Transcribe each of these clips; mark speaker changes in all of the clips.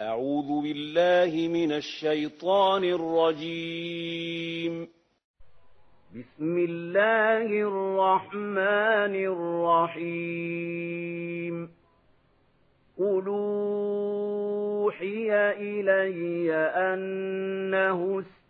Speaker 1: أعوذ بالله من الشيطان الرجيم.
Speaker 2: بسم الله الرحمن الرحيم. قل أوحي إلي أنه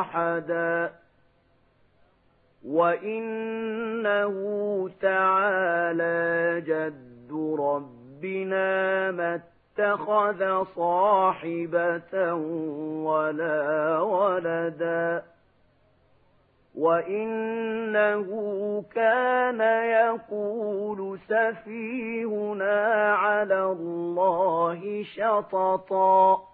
Speaker 2: أحدا وإنه تعالى جد ربنا ما اتخذ صاحبة ولا ولدا وإنه كان يقول سفيهنا على الله شططا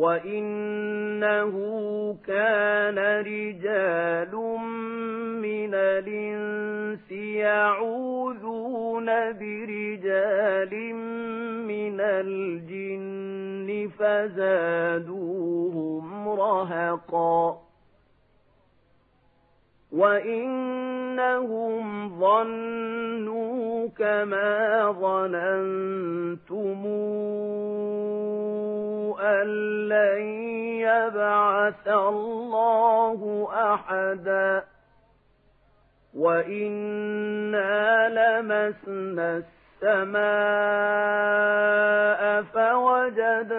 Speaker 2: وإنه كان رجال من الإنس يعوذون برجال من الجن فزادوهم رهقا وإنهم ظنوا كما ظننتم أن لن يبعث الله أحدا وإنا لمسنا السماء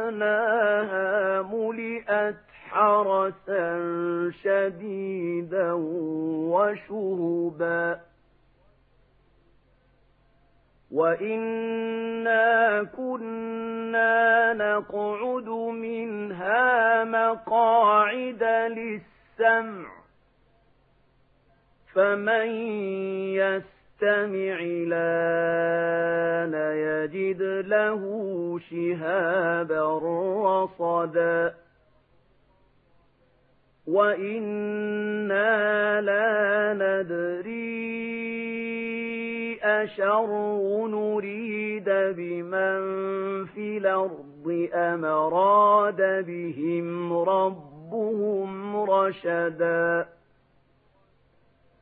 Speaker 2: فوجدناها ملئت حرسا شديدا وشهبا وإنا كنا نقعد منها مقاعد للسمع فمن يستمع لأن يجد له شهابا رصدا وإنا لا ندري أشر نريد بمن في الأرض أم راد بهم ربهم رشدا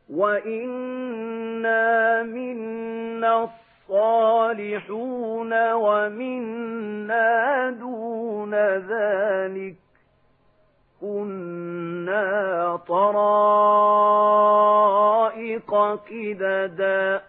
Speaker 2: وإنا منا الصالحون ومنا دون ذلك كنا طرائق قددا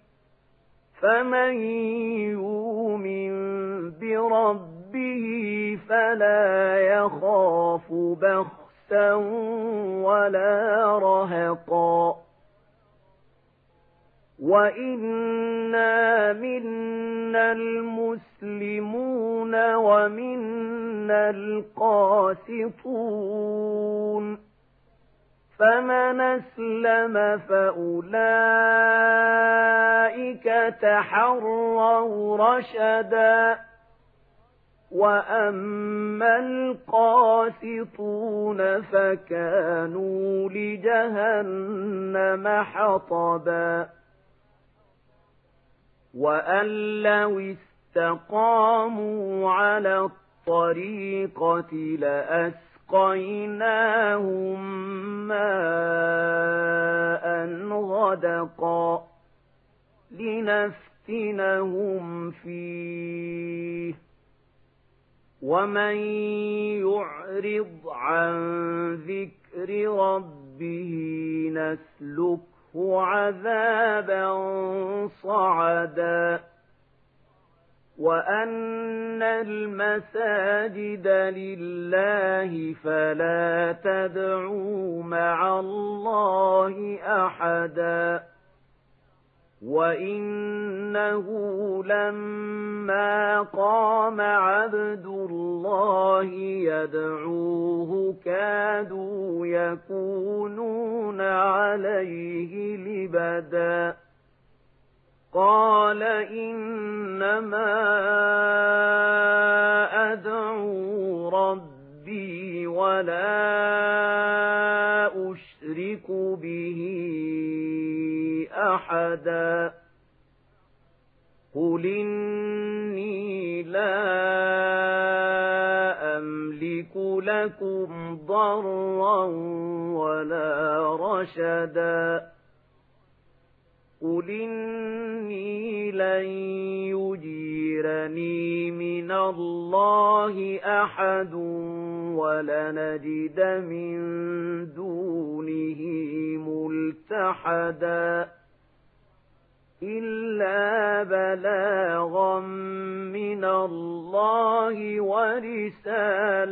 Speaker 2: فمن يؤمن بربه فلا يخاف بخسا ولا رهقا وإنا منا المسلمون ومنا القاسطون فمن أسلم فأولئك تحروا رشدا وأما القاسطون فكانوا لجهنم حطبا وأن لو استقاموا على الطريقة لأسقيناهم ماء صدقا لنفتنهم فيه ومن يعرض عن ذكر ربه نسلكه عذابا صعدا وأن المساجد لله فلا تدعوا مع الله أحدا وإنه لما قام عبد الله يدعوه كادوا يكونون عليه لبداً قال إنما أدعو ربي ولا أشرك به أحدا. قل إني لا أملك لكم ضرا ولا رشدا. قل إني لن يجيرني من الله أحد ولنجد من دونه ملتحدا إلا بلاغا من الله ورسالاته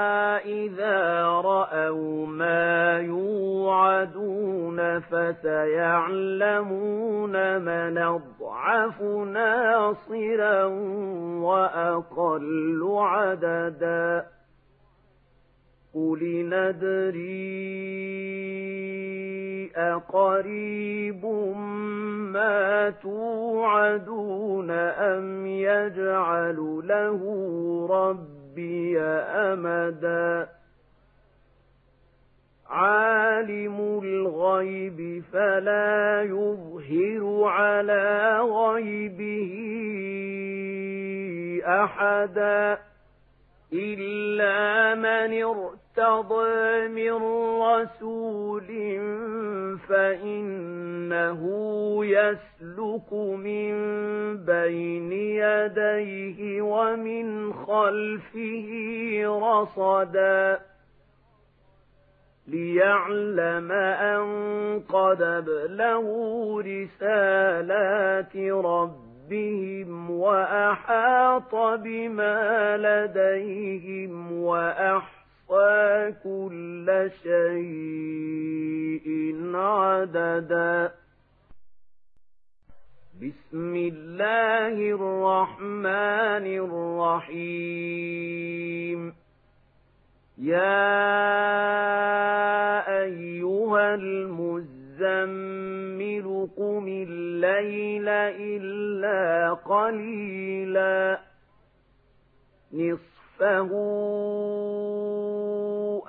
Speaker 2: إذا رأوا ما يوعدون فسيعلمون من أضعف ناصرا وأقل عددا قل ندري أقريب ما توعدون أم يجعل له ربي أمدا. عالم الغيب فلا يظهر على غيبه أحدا إلا من ارتضى من رسول فإنه يسلك من بين يديه ومن خلفه رصدا ليعلم أن قد أبلغوا رسالات ربهم وأحاط بما لديهم كل شيء عددا. بسم الله الرحمن الرحيم. يا أيها المزمل قم الليل إلا قليلا. نصفه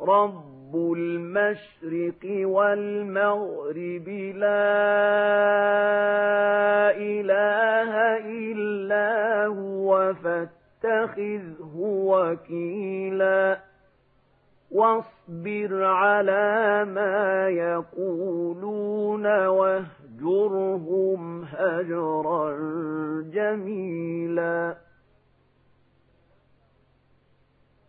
Speaker 2: رب المشرق والمغرب لا إله إلا هو فاتخذه وكيلا واصبر على ما يقولون واهجرهم هجرا جميلا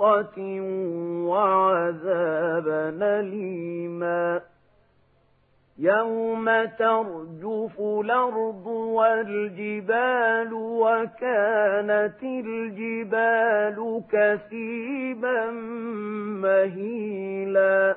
Speaker 2: غصة وعذابا أليما يوم ترجف الأرض والجبال وكانت الجبال كثيبا مهيلا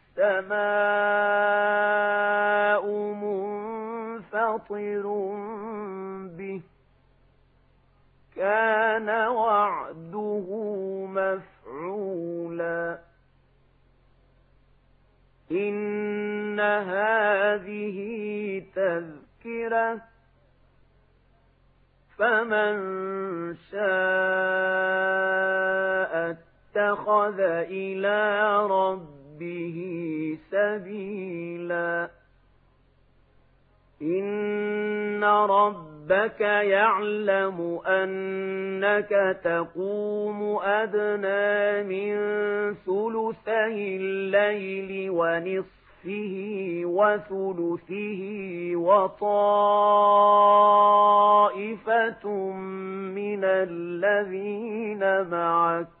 Speaker 2: السماء منفطر به كان وعده مفعولا إن هذه تذكرة فمن شاء اتخذ إلى ربه سبيلا. إن ربك يعلم أنك تقوم أدنى من ثلثي الليل ونصفه وثلثه وطائفة من الذين معك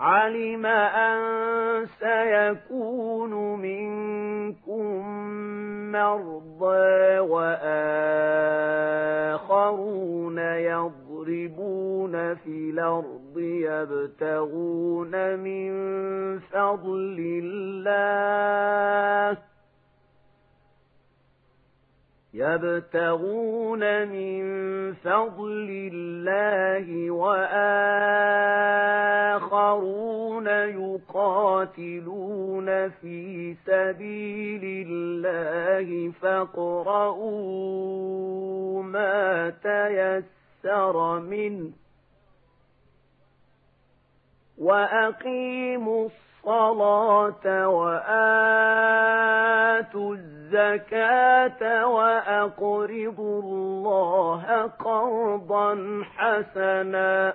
Speaker 2: علم أن سيكون منكم مرضى وآخرون يضربون في الأرض يبتغون من فضل الله يبتغون من فضل الله وآخرون يقاتلون في سبيل الله فاقرؤوا ما تيسر منه وأقيموا الصلاة وآتوا الزكاة وأقرضوا الله قرضا حسنا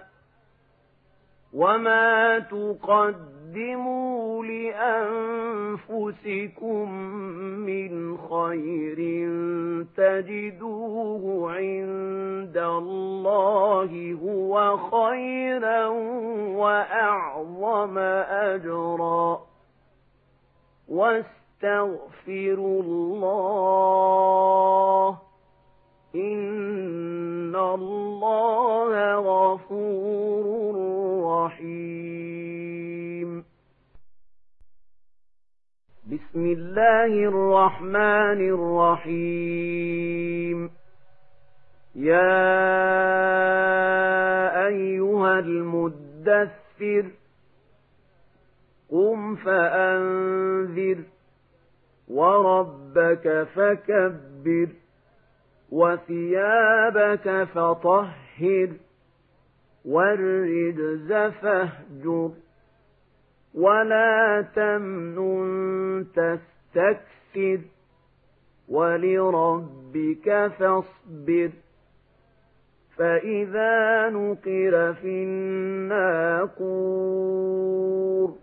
Speaker 2: وما تقدموا لأنفسكم من خير تجدوه عند الله هو خيرا وأعظم أجرا الله. إن الله غفور رحيم. بسم الله الرحمن الرحيم. يا أيها المدثر قم فأنذر وربك فكبر وثيابك فطهر والرجز فاهجر ولا تمنن تستكثر ولربك فاصبر فإذا نقر في الناقور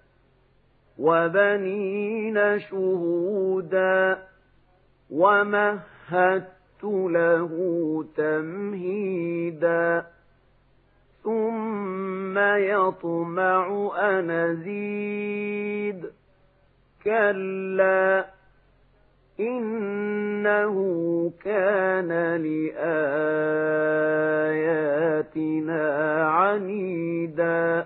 Speaker 2: وبنين شهودا ومهدت له تمهيدا ثم يطمع أن أزيد كلا إنه كان لآياتنا عنيدا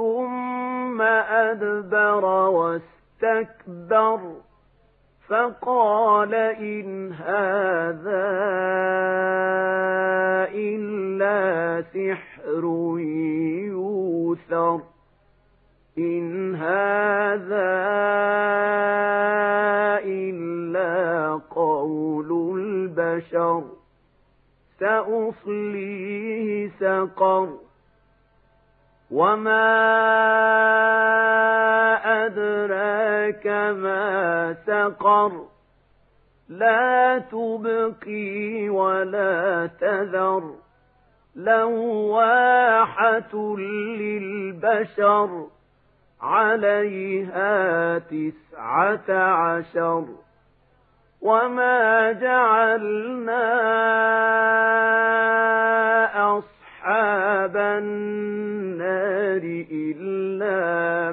Speaker 2: ثم أدبر واستكبر فقال إن هذا إلا سحر يوثر إن هذا إلا قول البشر سأصليه سقر وما أدراك ما سقر لا تبقي ولا تذر لواحة للبشر عليها تسعة عشر وما جعلنا أصحاب النار إلا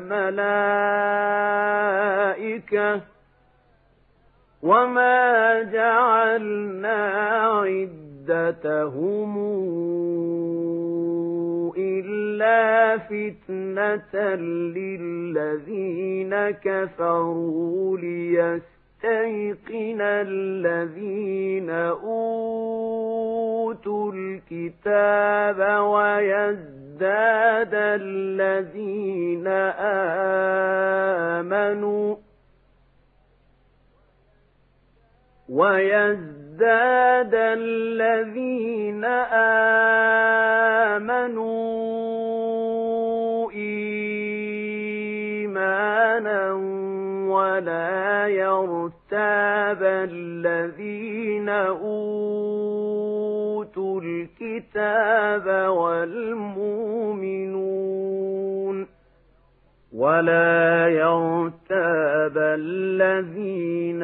Speaker 2: ملائكة وما جعلنا عدتهم إلا فتنة للذين كفروا ليستيقن الذين أوتوا الكتاب ويزداد الذين آمنوا ويزداد الذين آمنوا إيمانا ولا يرتاب الذين أوتوا الكتاب والمؤمنون ولا يرتاب الذين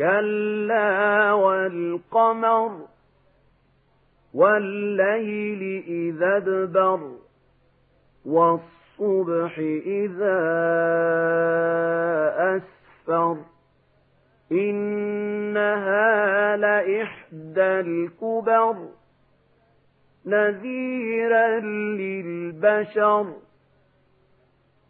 Speaker 2: كلا والقمر والليل إذا ادبر والصبح إذا أسفر إنها لإحدى الكبر نذيرا للبشر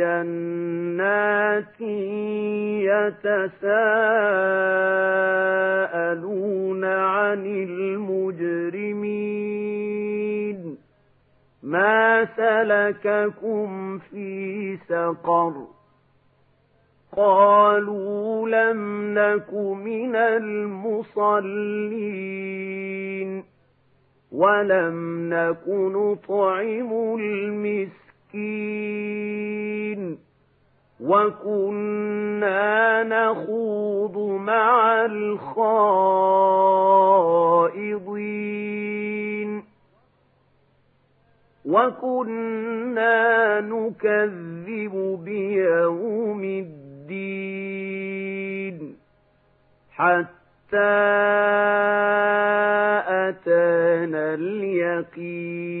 Speaker 2: جنات يتساءلون عن المجرمين. ما سلككم في سقر. قالوا لم نك من المصلين. ولم نك نطعم المسكين. وكنا نخوض مع الخائضين. وكنا نكذب بيوم الدين. حتى أتانا اليقين.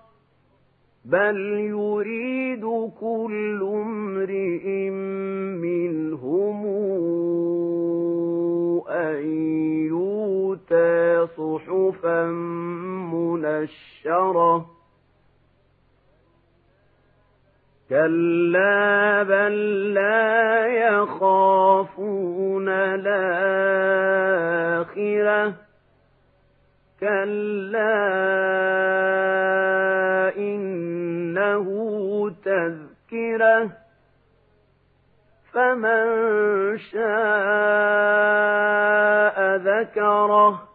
Speaker 2: بل يريد كل امرئ منهم أن يؤتى صحفا منشرة كلا بل لا يخافون الآخرة كلا إنه تذكرة فمن شاء ذكره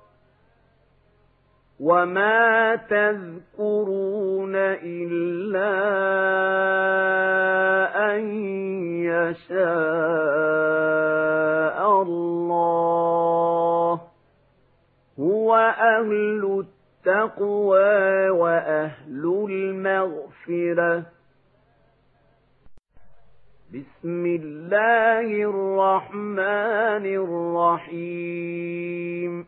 Speaker 2: وما تذكرون إلا أن يشاء الله هو أهل التقوى وأهل المغفرة. بسم الله الرحمن الرحيم.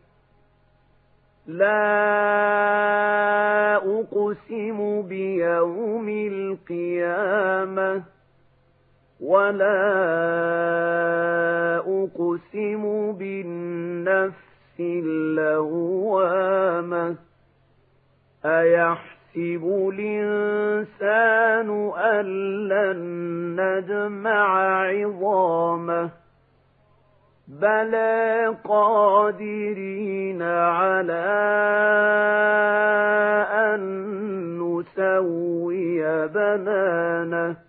Speaker 2: لا أقسم بيوم القيامة ولا أقسم بالنفس اللوامة أيحسب الإنسان أن لن نجمع عظامه بلى قادرين على أن نسوي بنانه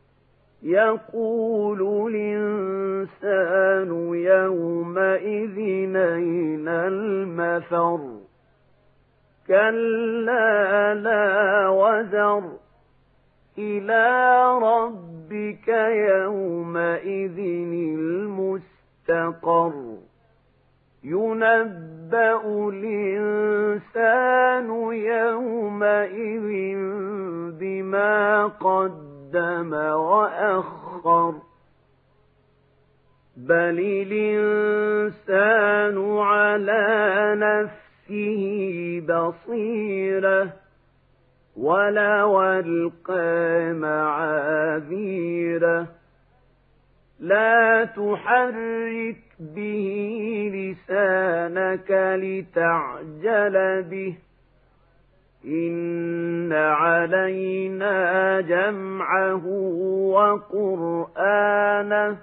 Speaker 2: يقول الإنسان يومئذ أين المفر؟ كلا لا وزر. إلى ربك يومئذ المستقر. ينبأ الإنسان يومئذ بما قدم وأخر. بل الإنسان على نفسه بصيرة. ولو ألقى معاذيره. لا تحرك به لسانك لتعجل به. إن علينا جمعه وقرآنه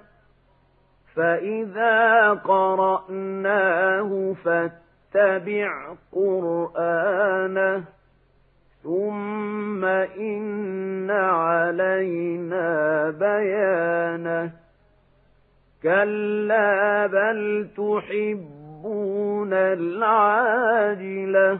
Speaker 2: فإذا قرأناه فاتبع قرآنه ثم إن علينا بيانه كلا بل تحبون العاجلة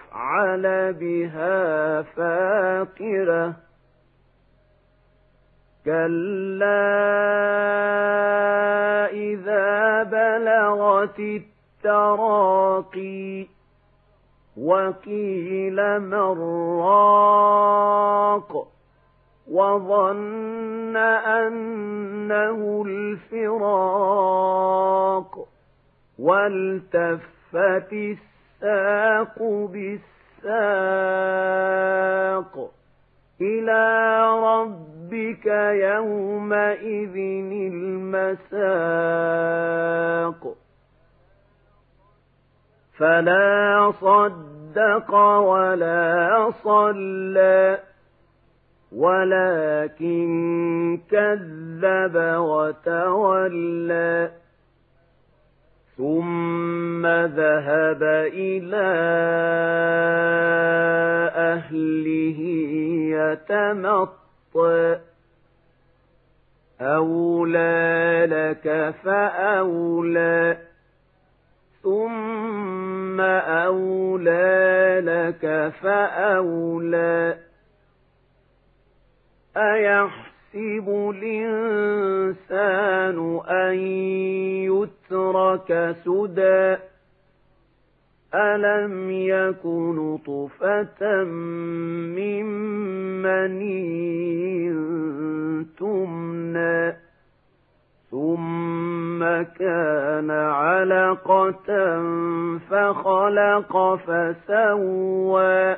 Speaker 2: بها فاقرة. كلا إذا بلغت التراقي وقيل من راق وظن أنه الفراق والتفت الساق بالساق إلى ربك يومئذ المساق. فلا صدق ولا صلى ولكن كذب وتولى. ثم ذهب إلى أهله يتمطى. أولى لك فأولى. ثم أولى لك فأولى. أيحسب الإنسان أن يترك سدى ألم يكن طفة من مني تمنى ثم كان علقة فخلق فسوى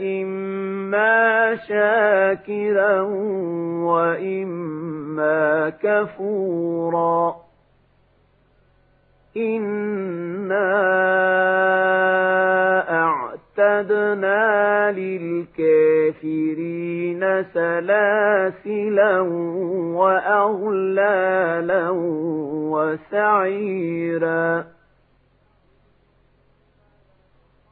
Speaker 2: إما شاكرا وإما كفورا. إنا أعتدنا للكافرين سلاسلا وأغلالا وسعيرا.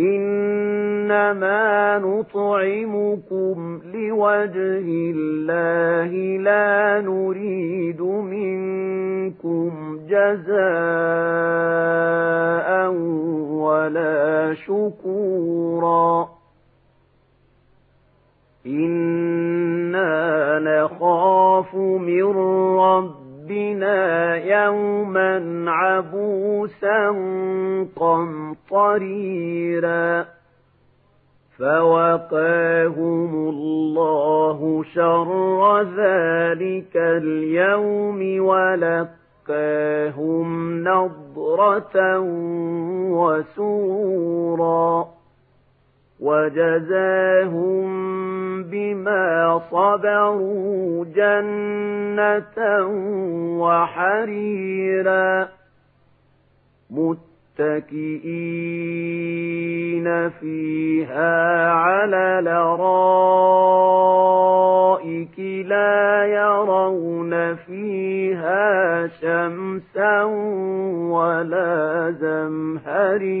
Speaker 2: إنما نطعمكم لوجه الله لا نريد منكم جزاء ولا شكورا إنا نخاف من ربنا يوما عبوسا قمطريرا فوقاهم الله شر ذلك اليوم ولقاهم نضرة وسورا وجزاهم بما صبروا جنة وحريرا. متكئين فيها على الأرائك لا يرون فيها شمسا ولا زمهريرا.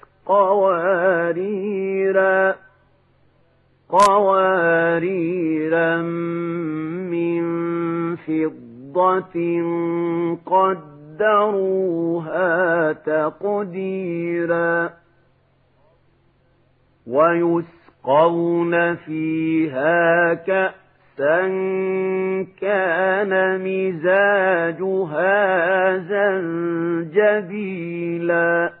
Speaker 2: قواريرا قواريرا من فضة قدروها تقديرا. ويسقون فيها كأسا كان مزاجها زنجبيلا.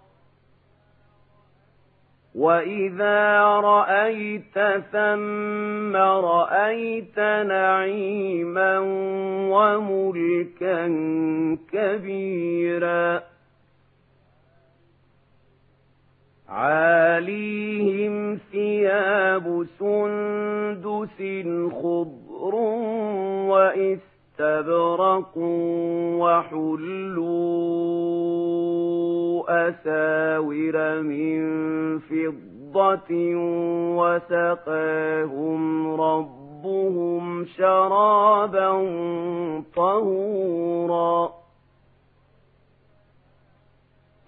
Speaker 2: وإذا رأيت ثم رأيت نعيما وملكا كبيرا عاليهم ثياب سندس خضر واستبرق وحلوا أساور من فضة وسقاهم ربهم شرابا طهورا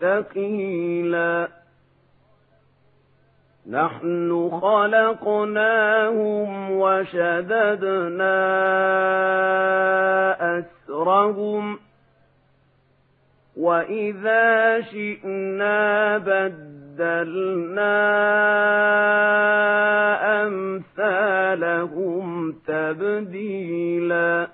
Speaker 2: ثقيلا. نحن خلقناهم وشددنا أسرهم. وإذا شئنا بدلنا أمثالهم تبديلا.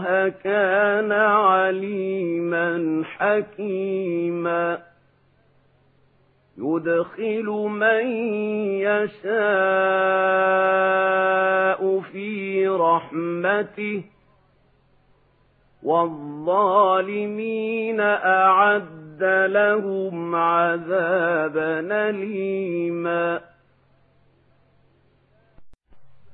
Speaker 2: الله كان عليما حكيما. يدخل من يشاء في رحمته والظالمين أعد لهم عذابا أليما.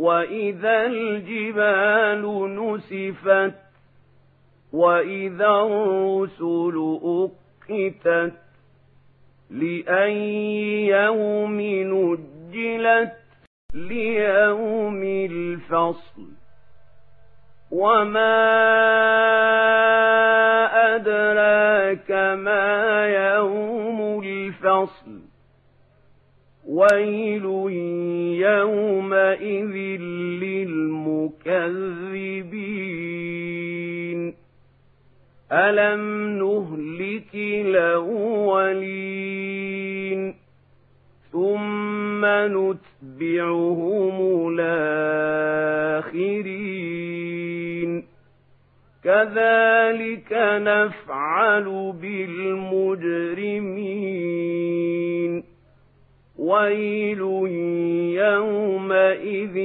Speaker 2: وإذا الجبال نسفت وإذا الرسل أقتت لأي يوم نجلت ليوم الفصل وما أدراك ما يوم الفصل ويل يومئذ للمكذبين ألم نهلك الأولين ثم نتبعهم الآخرين كذلك نفعل بالمجرمين ويل يومئذ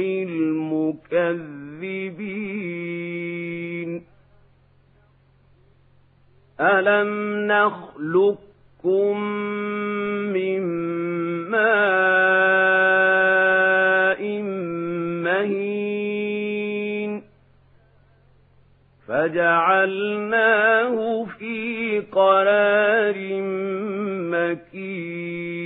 Speaker 2: للمكذبين ألم نخلقكم من ماء مهين فجعلناه في قرار مكين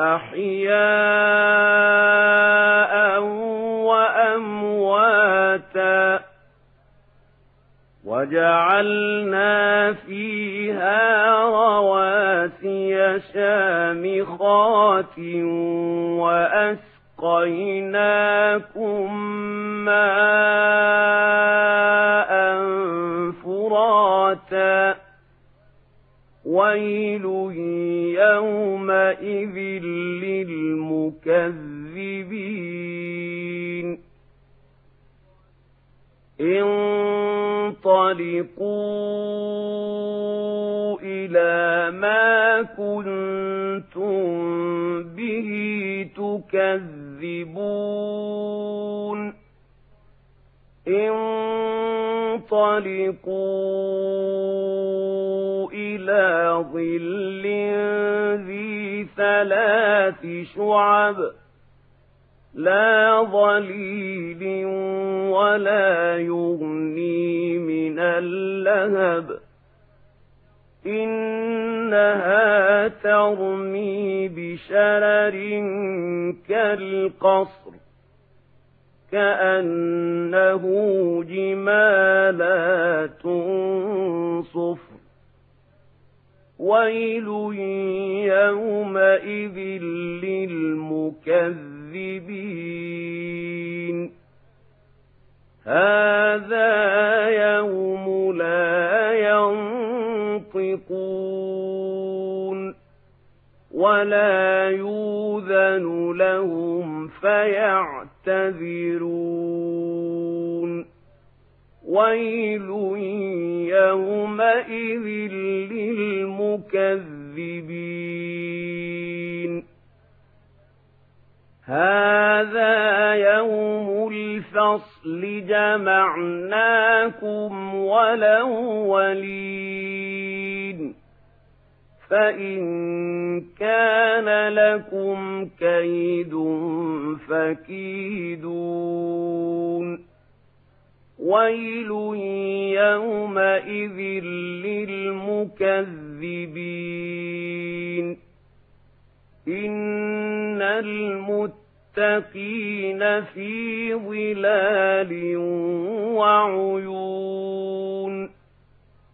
Speaker 2: أَحْيَاءً وَأَمْوَاتًا وَجَعَلْنَا فِيهَا رَوَاسِيَ شَامِخَاتٍ وَأَسْقَيْنَاكُم مَّاءً فُرَاتًا وَيْلٌ يَوْمَئِذٍ لِّلْمُكَذِّبِينَ انطَلِقُوا إِلَىٰ مَا كُنتُم بِهِ تُكَذِّبُونَ انطَلِقُوا إِلَىٰ ظِلٍّ ذِي ثَلَاثِ شُعَبٍ لَّا ظَلِيلٍ وَلَا يُغْنِي مِنَ اللَّهَبِ. إِنَّهَا تَرْمِي بِشَرَرٍ كَالْقَصْرِ. كَأَنَّهُ جِمَالَتٌ صُفْرٌ. وَيْلٌ يَوْمَئِذٍ لِّلْمُكَذِّبِينَ. هَٰذَا يَوْمُ لَا يَنطِقُونَ. وَلَا يُؤْذَنُ لَهُمْ فَيَعْتَذِرُونَ وَيْلٌ يَوْمَئِذٍ لِّلْمُكَذِّبِينَ. هَٰذَا يَوْمُ الْفَصْلِ جَمَعْنَاكُمْ وَالْأَوَّلِينَ فَإِن كَانَ لَكُمْ كَيْدٌ فَكِيدُونِ وَيْلٌ يَوْمَئِذٍ لِّلْمُكَذِّبِينَ إِنَّ الْمُتَّقِينَ فِي ظِلَالٍ وَعُيُونٍ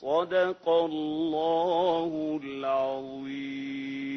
Speaker 1: صدق الله العظيم.